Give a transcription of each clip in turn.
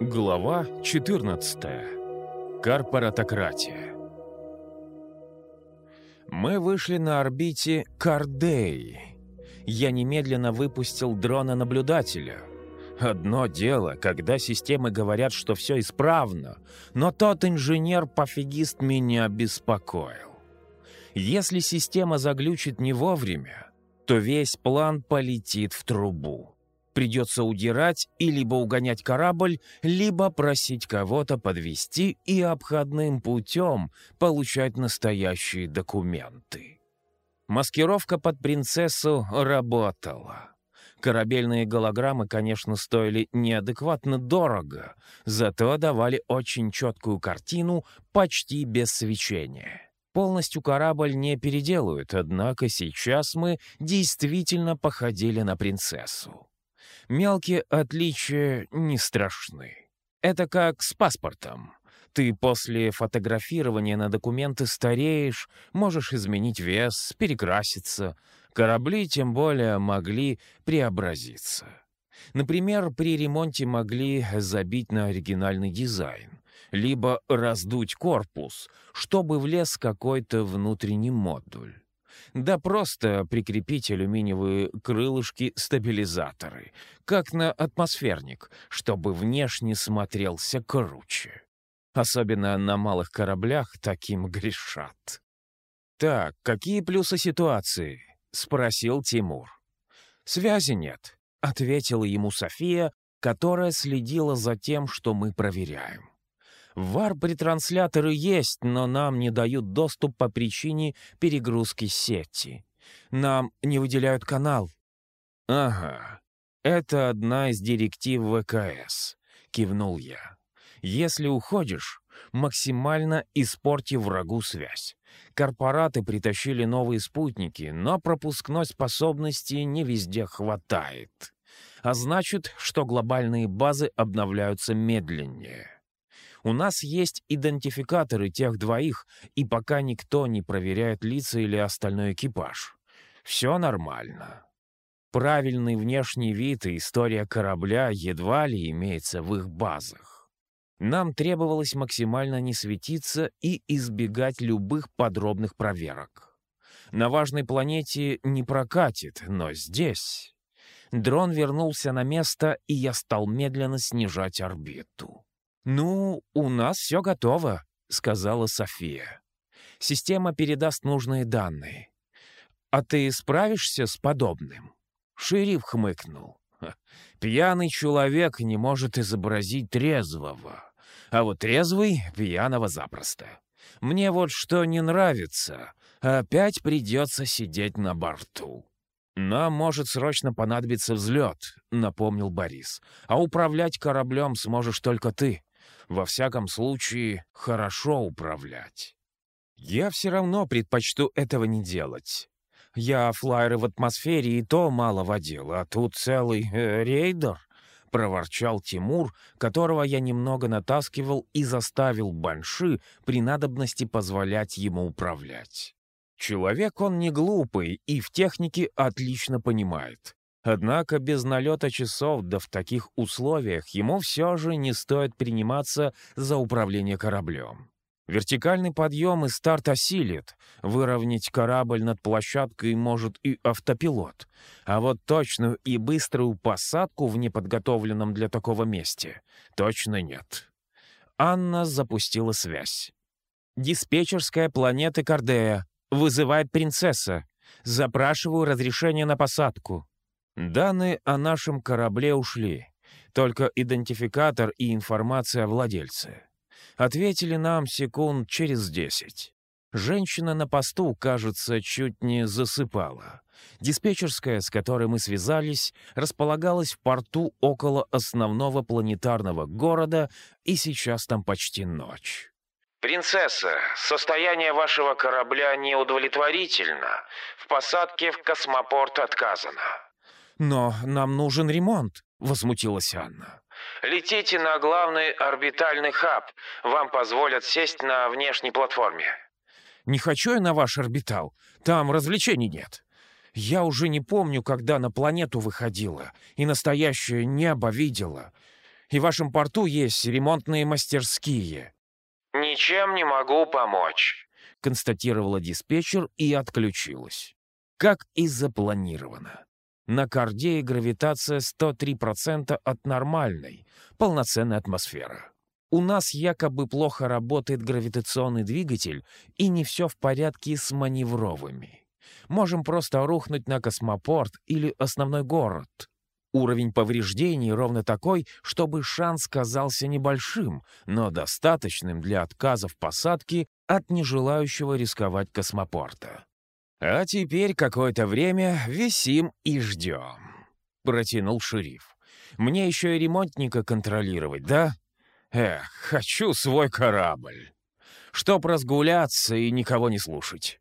Глава 14. Корпоратократия. Мы вышли на орбите Кардей. Я немедленно выпустил дрона-наблюдателя. Одно дело, когда системы говорят, что все исправно, но тот инженер-пофигист меня беспокоил. Если система заглючит не вовремя, то весь план полетит в трубу. Придется удирать и либо угонять корабль, либо просить кого-то подвести и обходным путем получать настоящие документы. Маскировка под принцессу работала. Корабельные голограммы, конечно, стоили неадекватно дорого, зато давали очень четкую картину почти без свечения. Полностью корабль не переделают, однако сейчас мы действительно походили на принцессу. Мелкие отличия не страшны. Это как с паспортом. Ты после фотографирования на документы стареешь, можешь изменить вес, перекраситься. Корабли, тем более, могли преобразиться. Например, при ремонте могли забить на оригинальный дизайн, либо раздуть корпус, чтобы влез какой-то внутренний модуль. Да просто прикрепить алюминиевые крылышки-стабилизаторы, как на атмосферник, чтобы внешне смотрелся круче. Особенно на малых кораблях таким грешат. «Так, какие плюсы ситуации?» — спросил Тимур. «Связи нет», — ответила ему София, которая следила за тем, что мы проверяем. Варп-ретрансляторы есть, но нам не дают доступ по причине перегрузки сети. Нам не выделяют канал. Ага, это одна из директив ВКС, кивнул я. Если уходишь, максимально испорти врагу связь. Корпораты притащили новые спутники, но пропускной способности не везде хватает. А значит, что глобальные базы обновляются медленнее. У нас есть идентификаторы тех двоих, и пока никто не проверяет лица или остальной экипаж. Все нормально. Правильный внешний вид и история корабля едва ли имеется в их базах. Нам требовалось максимально не светиться и избегать любых подробных проверок. На важной планете не прокатит, но здесь... Дрон вернулся на место, и я стал медленно снижать орбиту. «Ну, у нас все готово», — сказала София. «Система передаст нужные данные. А ты справишься с подобным?» Шериф хмыкнул. «Пьяный человек не может изобразить трезвого, а вот трезвый — пьяного запросто. Мне вот что не нравится, опять придется сидеть на борту». «Нам может срочно понадобиться взлет», — напомнил Борис. «А управлять кораблем сможешь только ты во всяком случае, хорошо управлять. Я все равно предпочту этого не делать. Я флайеры в атмосфере и то мало водил, а тут целый э, рейдер, — проворчал Тимур, которого я немного натаскивал и заставил Банши при надобности позволять ему управлять. Человек он не глупый и в технике отлично понимает. Однако без налета часов, да в таких условиях, ему все же не стоит приниматься за управление кораблем. Вертикальный подъем и старт осилит. Выровнять корабль над площадкой может и автопилот. А вот точную и быструю посадку в неподготовленном для такого месте точно нет. Анна запустила связь. «Диспетчерская планеты Кардея. Вызывает принцесса. Запрашиваю разрешение на посадку». Данные о нашем корабле ушли, только идентификатор и информация о владельце. Ответили нам секунд через десять. Женщина на посту, кажется, чуть не засыпала. Диспетчерская, с которой мы связались, располагалась в порту около основного планетарного города, и сейчас там почти ночь. «Принцесса, состояние вашего корабля неудовлетворительно. В посадке в космопорт отказано». «Но нам нужен ремонт», — возмутилась Анна. «Летите на главный орбитальный хаб. Вам позволят сесть на внешней платформе». «Не хочу я на ваш орбитал. Там развлечений нет. Я уже не помню, когда на планету выходила и настоящее небо видела. И в вашем порту есть ремонтные мастерские». «Ничем не могу помочь», — констатировала диспетчер и отключилась. Как и запланировано. На Кордее гравитация 103% от нормальной, полноценной атмосферы. У нас якобы плохо работает гравитационный двигатель, и не все в порядке с маневровыми. Можем просто рухнуть на космопорт или основной город. Уровень повреждений ровно такой, чтобы шанс казался небольшим, но достаточным для отказа в посадке от нежелающего рисковать космопорта. «А теперь какое-то время висим и ждем», — протянул шериф. «Мне еще и ремонтника контролировать, да? Эх, хочу свой корабль. Чтоб разгуляться и никого не слушать».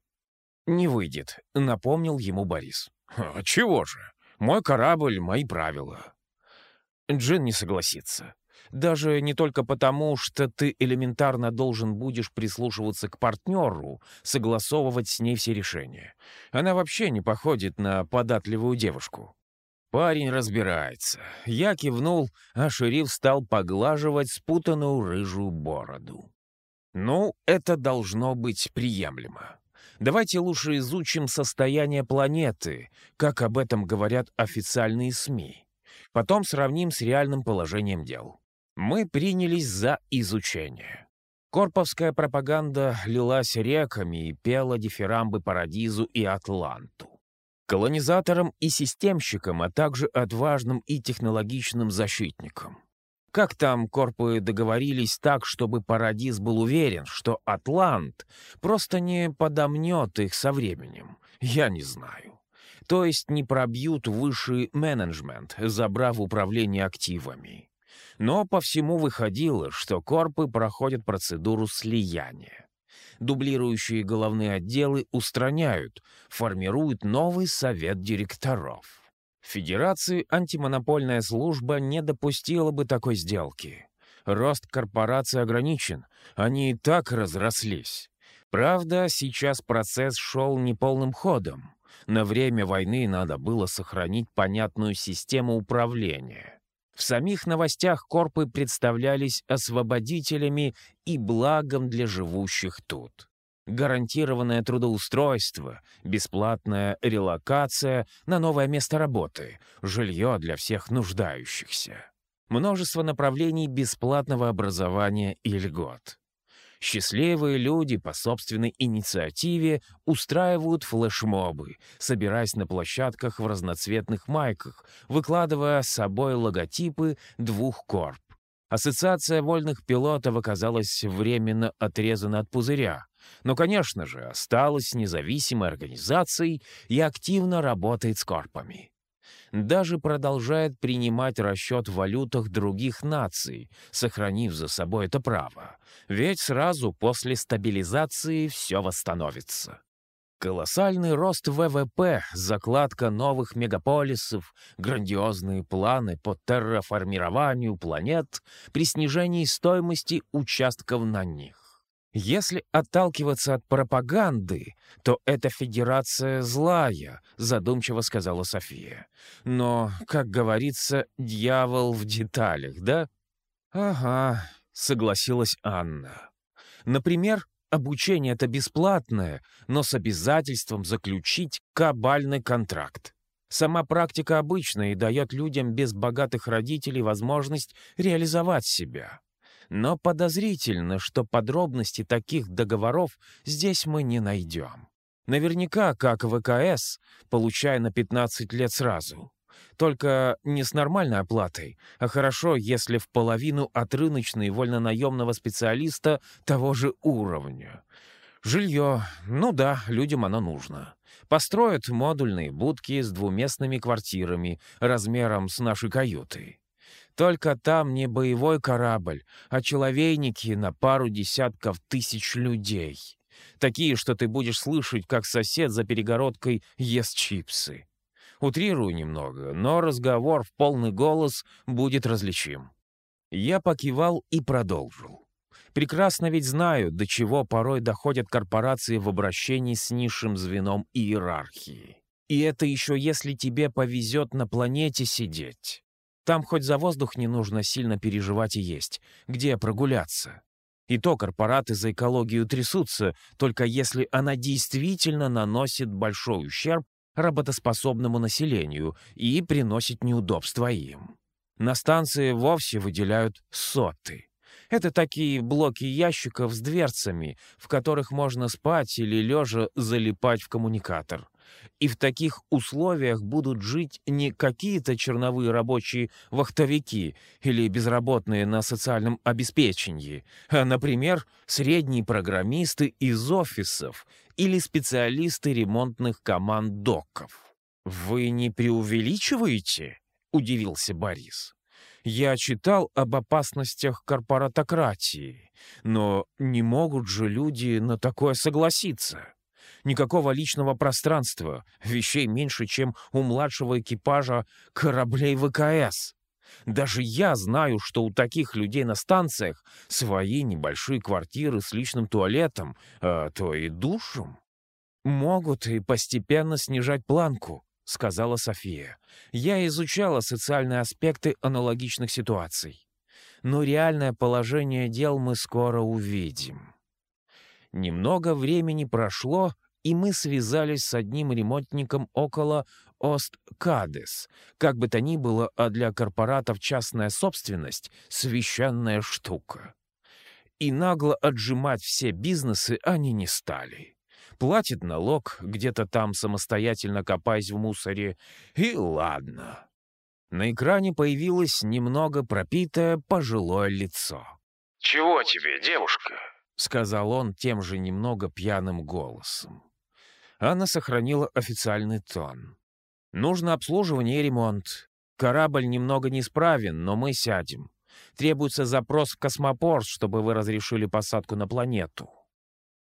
«Не выйдет», — напомнил ему Борис. «А чего же? Мой корабль — мои правила». Джин не согласится. Даже не только потому, что ты элементарно должен будешь прислушиваться к партнеру, согласовывать с ней все решения. Она вообще не походит на податливую девушку. Парень разбирается. Я кивнул, а шериф стал поглаживать спутанную рыжую бороду. Ну, это должно быть приемлемо. Давайте лучше изучим состояние планеты, как об этом говорят официальные СМИ. Потом сравним с реальным положением дел. Мы принялись за изучение. Корповская пропаганда лилась реками и пела дифирамбы Парадизу и Атланту. Колонизаторам и системщикам, а также отважным и технологичным защитникам. Как там корпы договорились так, чтобы Парадиз был уверен, что Атлант просто не подомнет их со временем? Я не знаю. То есть не пробьют высший менеджмент, забрав управление активами. Но по всему выходило, что корпы проходят процедуру слияния. Дублирующие головные отделы устраняют, формируют новый совет директоров. Федерации антимонопольная служба не допустила бы такой сделки. Рост корпораций ограничен, они и так разрослись. Правда, сейчас процесс шел неполным ходом. На время войны надо было сохранить понятную систему управления. В самих новостях корпы представлялись освободителями и благом для живущих тут. Гарантированное трудоустройство, бесплатная релокация на новое место работы, жилье для всех нуждающихся. Множество направлений бесплатного образования и льгот. Счастливые люди по собственной инициативе устраивают флешмобы, собираясь на площадках в разноцветных майках, выкладывая с собой логотипы двух корп. Ассоциация вольных пилотов оказалась временно отрезана от пузыря, но, конечно же, осталась независимой организацией и активно работает с корпами даже продолжает принимать расчет в валютах других наций, сохранив за собой это право. Ведь сразу после стабилизации все восстановится. Колоссальный рост ВВП, закладка новых мегаполисов, грандиозные планы по терраформированию планет при снижении стоимости участков на них. Если отталкиваться от пропаганды, то эта федерация злая, задумчиво сказала София. Но, как говорится, дьявол в деталях, да? Ага, согласилась Анна. Например, обучение это бесплатное, но с обязательством заключить кабальный контракт. Сама практика обычная и дает людям без богатых родителей возможность реализовать себя. Но подозрительно, что подробности таких договоров здесь мы не найдем. Наверняка, как ВКС, получая на 15 лет сразу. Только не с нормальной оплатой, а хорошо, если в половину от рыночной вольнонаемного специалиста того же уровня. Жилье, ну да, людям оно нужно. Построят модульные будки с двуместными квартирами размером с нашей каютой. Только там не боевой корабль, а человейники на пару десятков тысяч людей. Такие, что ты будешь слышать, как сосед за перегородкой ест чипсы. Утрирую немного, но разговор в полный голос будет различим. Я покивал и продолжил. Прекрасно ведь знаю, до чего порой доходят корпорации в обращении с низшим звеном иерархии. И это еще если тебе повезет на планете сидеть. Там хоть за воздух не нужно сильно переживать и есть. Где прогуляться? И то корпораты за экологию трясутся, только если она действительно наносит большой ущерб работоспособному населению и приносит неудобства им. На станции вовсе выделяют соты. Это такие блоки ящиков с дверцами, в которых можно спать или лежа залипать в коммуникатор. И в таких условиях будут жить не какие-то черновые рабочие вахтовики или безработные на социальном обеспечении, а, например, средние программисты из офисов или специалисты ремонтных команд доков. «Вы не преувеличиваете?» — удивился Борис. «Я читал об опасностях корпоратократии, но не могут же люди на такое согласиться. Никакого личного пространства, вещей меньше, чем у младшего экипажа кораблей ВКС. Даже я знаю, что у таких людей на станциях свои небольшие квартиры с личным туалетом, а то и душем. Могут и постепенно снижать планку, — сказала София. «Я изучала социальные аспекты аналогичных ситуаций. Но реальное положение дел мы скоро увидим». Немного времени прошло, и мы связались с одним ремонтником около Ост-Кадес. Как бы то ни было, а для корпоратов частная собственность — священная штука. И нагло отжимать все бизнесы они не стали. Платит налог, где-то там самостоятельно копаясь в мусоре, и ладно. На экране появилось немного пропитое пожилое лицо. «Чего тебе, девушка?» — сказал он тем же немного пьяным голосом. Анна сохранила официальный тон. «Нужно обслуживание и ремонт. Корабль немного неисправен, но мы сядем. Требуется запрос в космопорт, чтобы вы разрешили посадку на планету».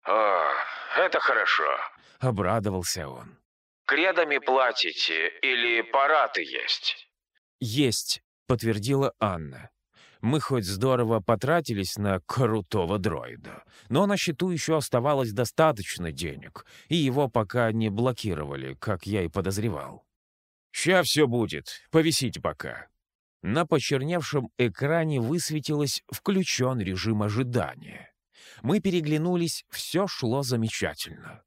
«О, это хорошо», — обрадовался он. «Кредами платите или параты есть?» «Есть», — подтвердила Анна. Мы хоть здорово потратились на крутого дроида, но на счету еще оставалось достаточно денег, и его пока не блокировали, как я и подозревал. «Ща все будет, повисите пока». На почерневшем экране высветилось «включен режим ожидания». Мы переглянулись, все шло замечательно.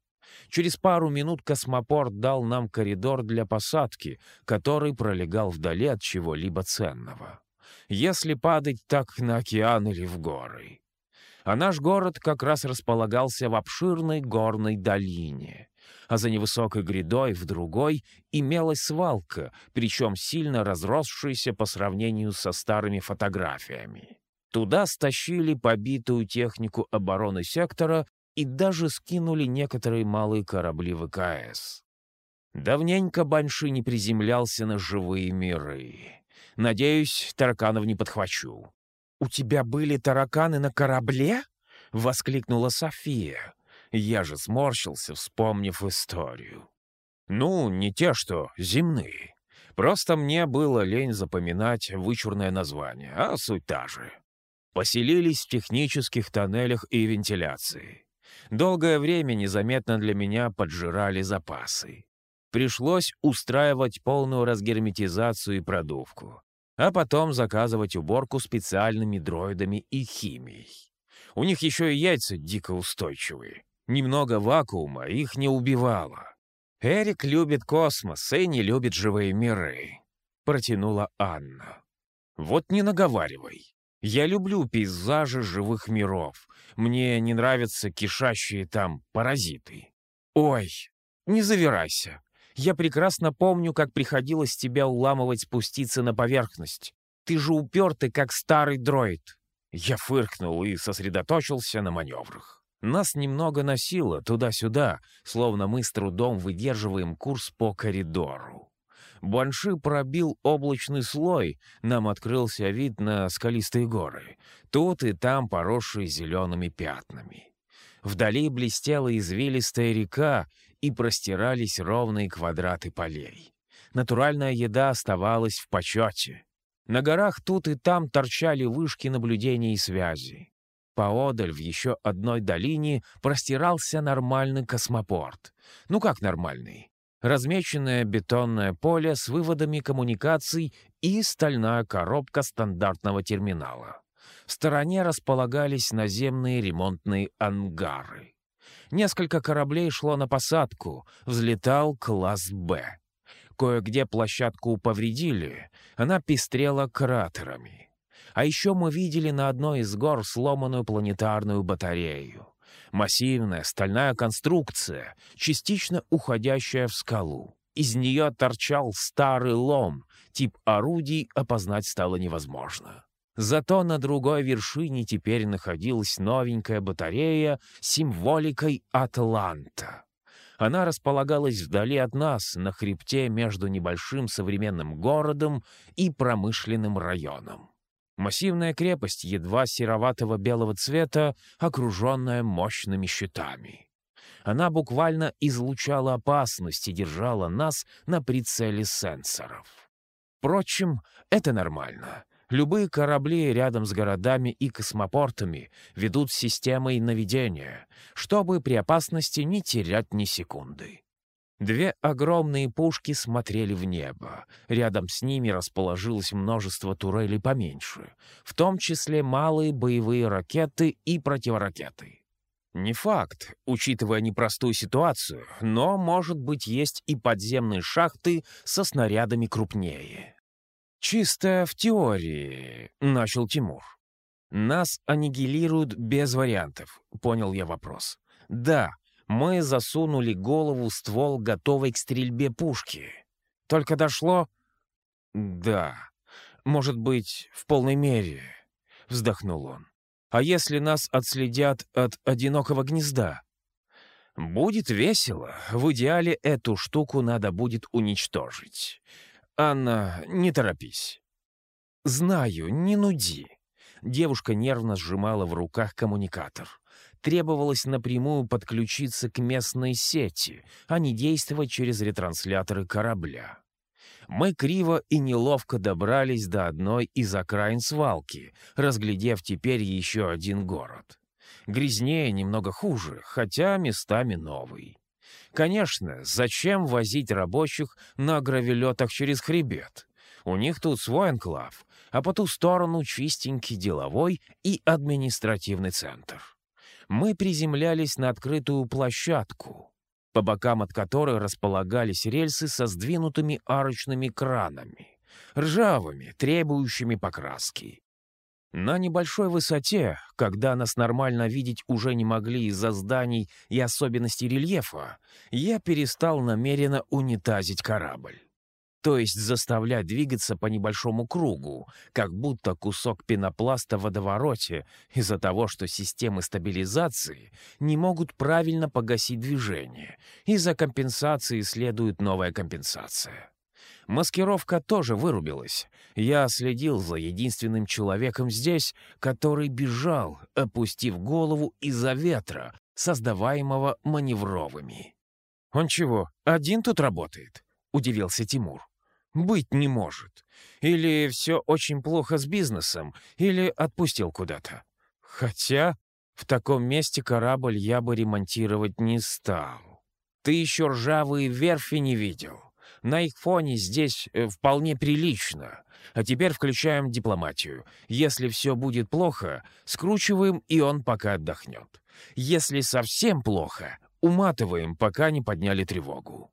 Через пару минут космопорт дал нам коридор для посадки, который пролегал вдали от чего-либо ценного если падать так на океан или в горы. А наш город как раз располагался в обширной горной долине, а за невысокой грядой в другой имелась свалка, причем сильно разросшаяся по сравнению со старыми фотографиями. Туда стащили побитую технику обороны сектора и даже скинули некоторые малые корабли ВКС. Давненько Банши не приземлялся на живые миры. Надеюсь, тараканов не подхвачу». «У тебя были тараканы на корабле?» — воскликнула София. Я же сморщился, вспомнив историю. «Ну, не те, что земные. Просто мне было лень запоминать вычурное название, а суть та же. Поселились в технических тоннелях и вентиляции. Долгое время незаметно для меня поджирали запасы. Пришлось устраивать полную разгерметизацию и продувку а потом заказывать уборку специальными дроидами и химией. У них еще и яйца дико устойчивые. Немного вакуума их не убивало. «Эрик любит космос и не любит живые миры», — протянула Анна. «Вот не наговаривай. Я люблю пейзажи живых миров. Мне не нравятся кишащие там паразиты». «Ой, не завирайся. Я прекрасно помню, как приходилось тебя уламывать спуститься на поверхность. Ты же упертый, как старый дроид». Я фыркнул и сосредоточился на маневрах. Нас немного носило туда-сюда, словно мы с трудом выдерживаем курс по коридору. Банши пробил облачный слой, нам открылся вид на скалистые горы, тут и там поросшие зелеными пятнами. Вдали блестела извилистая река, и простирались ровные квадраты полей. Натуральная еда оставалась в почете. На горах тут и там торчали вышки наблюдения и связи. Поодаль в еще одной долине простирался нормальный космопорт. Ну как нормальный? Размеченное бетонное поле с выводами коммуникаций и стальная коробка стандартного терминала. В стороне располагались наземные ремонтные ангары. Несколько кораблей шло на посадку, взлетал класс «Б». Кое-где площадку повредили, она пестрела кратерами. А еще мы видели на одной из гор сломанную планетарную батарею. Массивная стальная конструкция, частично уходящая в скалу. Из нее торчал старый лом, тип орудий опознать стало невозможно. Зато на другой вершине теперь находилась новенькая батарея с символикой «Атланта». Она располагалась вдали от нас, на хребте между небольшим современным городом и промышленным районом. Массивная крепость едва сероватого белого цвета, окруженная мощными щитами. Она буквально излучала опасность и держала нас на прицеле сенсоров. Впрочем, это нормально. Любые корабли рядом с городами и космопортами ведут системой наведения, чтобы при опасности не терять ни секунды. Две огромные пушки смотрели в небо. Рядом с ними расположилось множество турелей поменьше, в том числе малые боевые ракеты и противоракеты. Не факт, учитывая непростую ситуацию, но, может быть, есть и подземные шахты со снарядами крупнее. «Чисто в теории», — начал Тимур. «Нас аннигилируют без вариантов», — понял я вопрос. «Да, мы засунули голову в ствол готовой к стрельбе пушки. Только дошло...» «Да, может быть, в полной мере», — вздохнул он. «А если нас отследят от одинокого гнезда?» «Будет весело. В идеале эту штуку надо будет уничтожить. «Анна, не торопись». «Знаю, не нуди». Девушка нервно сжимала в руках коммуникатор. Требовалось напрямую подключиться к местной сети, а не действовать через ретрансляторы корабля. Мы криво и неловко добрались до одной из окраин свалки, разглядев теперь еще один город. Грязнее немного хуже, хотя местами новый. Конечно, зачем возить рабочих на гравелетах через хребет? У них тут свой анклав, а по ту сторону чистенький деловой и административный центр. Мы приземлялись на открытую площадку, по бокам от которой располагались рельсы со сдвинутыми арочными кранами, ржавыми, требующими покраски. На небольшой высоте, когда нас нормально видеть уже не могли из-за зданий и особенностей рельефа, я перестал намеренно унитазить корабль. То есть заставлять двигаться по небольшому кругу, как будто кусок пенопласта в водовороте из-за того, что системы стабилизации не могут правильно погасить движение. Из-за компенсации следует новая компенсация. Маскировка тоже вырубилась. Я следил за единственным человеком здесь, который бежал, опустив голову из-за ветра, создаваемого маневровыми. «Он чего, один тут работает?» — удивился Тимур. «Быть не может. Или все очень плохо с бизнесом, или отпустил куда-то. Хотя в таком месте корабль я бы ремонтировать не стал. Ты еще ржавые верфи не видел. На их фоне здесь э, вполне прилично. А теперь включаем дипломатию. Если все будет плохо, скручиваем, и он пока отдохнет. Если совсем плохо, уматываем, пока не подняли тревогу.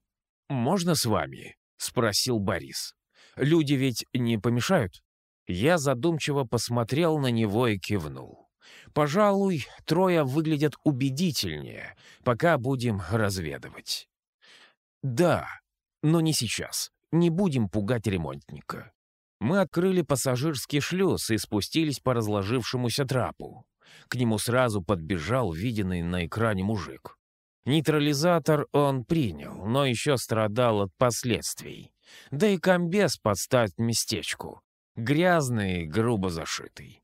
«Можно с вами?» — спросил Борис. «Люди ведь не помешают?» Я задумчиво посмотрел на него и кивнул. «Пожалуй, трое выглядят убедительнее, пока будем разведывать». «Да», но не сейчас. Не будем пугать ремонтника. Мы открыли пассажирский шлюз и спустились по разложившемуся трапу. К нему сразу подбежал виденный на экране мужик. Нейтрализатор он принял, но еще страдал от последствий. Да и комбез под стать местечку. Грязный, грубо зашитый.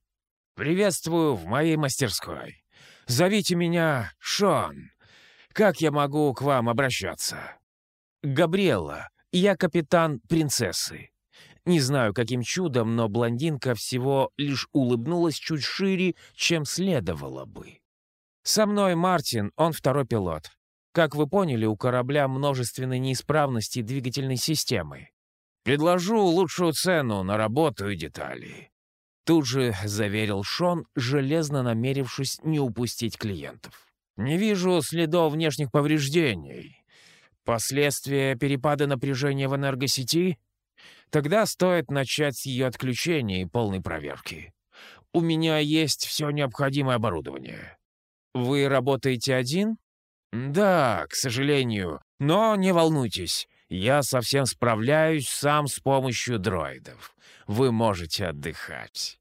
«Приветствую в моей мастерской. Зовите меня Шон. Как я могу к вам обращаться?» «Габриэлла, я капитан принцессы». Не знаю, каким чудом, но блондинка всего лишь улыбнулась чуть шире, чем следовало бы. «Со мной Мартин, он второй пилот. Как вы поняли, у корабля множественные неисправности двигательной системы. Предложу лучшую цену на работу и детали. Тут же заверил Шон, железно намерившись не упустить клиентов. Не вижу следов внешних повреждений. Последствия перепада напряжения в энергосети? Тогда стоит начать с ее отключения и полной проверки. У меня есть все необходимое оборудование. Вы работаете один? Да, к сожалению. Но не волнуйтесь, я совсем справляюсь сам с помощью дроидов. Вы можете отдыхать.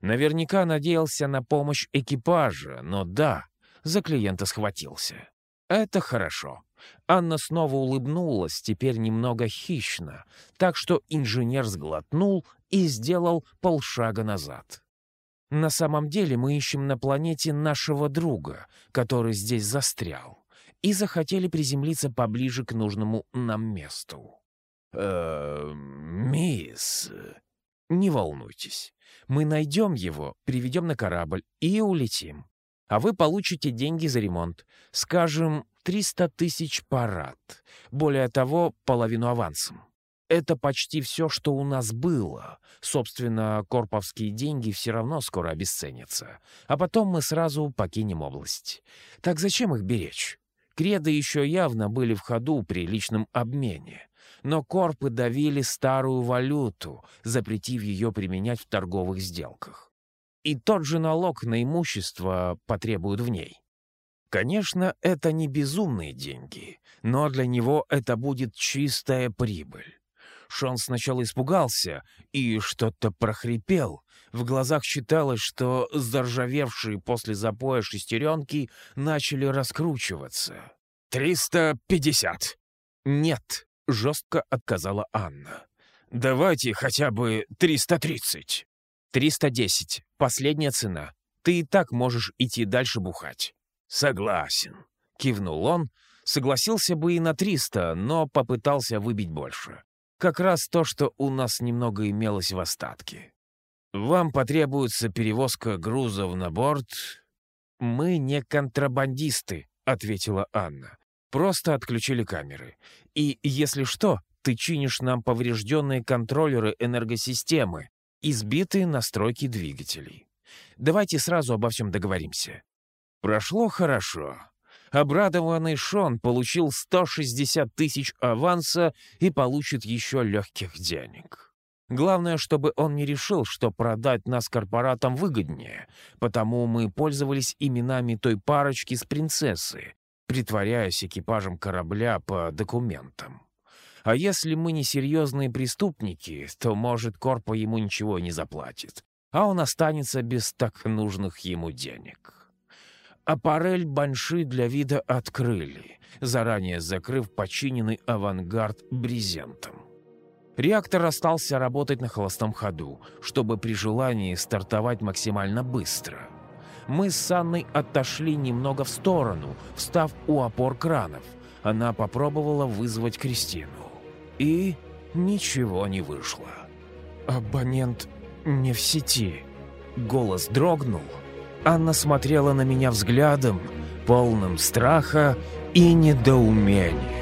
Наверняка надеялся на помощь экипажа, но да, за клиента схватился. Это хорошо. Анна снова улыбнулась, теперь немного хищно, так что инженер сглотнул и сделал полшага назад. На самом деле мы ищем на планете нашего друга, который здесь застрял, и захотели приземлиться поближе к нужному нам месту. «Э, мисс, не волнуйтесь. Мы найдем его, приведем на корабль и улетим а вы получите деньги за ремонт. Скажем, 300 тысяч парад. Более того, половину авансом. Это почти все, что у нас было. Собственно, корповские деньги все равно скоро обесценятся. А потом мы сразу покинем область. Так зачем их беречь? Креды еще явно были в ходу при личном обмене. Но корпы давили старую валюту, запретив ее применять в торговых сделках и тот же налог на имущество потребуют в ней. Конечно, это не безумные деньги, но для него это будет чистая прибыль. Шон сначала испугался и что-то прохрипел. В глазах читалось, что заржавевшие после запоя шестеренки начали раскручиваться. «Триста пятьдесят!» «Нет», — жестко отказала Анна. «Давайте хотя бы триста тридцать». «Триста десять. Последняя цена. Ты и так можешь идти дальше бухать». «Согласен», — кивнул он. Согласился бы и на триста, но попытался выбить больше. Как раз то, что у нас немного имелось в остатке. «Вам потребуется перевозка грузов на борт?» «Мы не контрабандисты», — ответила Анна. «Просто отключили камеры. И, если что, ты чинишь нам поврежденные контроллеры энергосистемы, избитые настройки двигателей. Давайте сразу обо всем договоримся. Прошло хорошо. Обрадованный Шон получил 160 тысяч аванса и получит еще легких денег. Главное, чтобы он не решил, что продать нас корпоратам выгоднее, потому мы пользовались именами той парочки с принцессы, притворяясь экипажем корабля по документам. А если мы не серьезные преступники, то, может, Корпо ему ничего не заплатит, а он останется без так нужных ему денег. Аппарель Банши для вида открыли, заранее закрыв починенный авангард брезентом. Реактор остался работать на холостом ходу, чтобы при желании стартовать максимально быстро. Мы с Анной отошли немного в сторону, встав у опор кранов. Она попробовала вызвать Кристину. И ничего не вышло. «Абонент не в сети». Голос дрогнул. Анна смотрела на меня взглядом, полным страха и недоумения.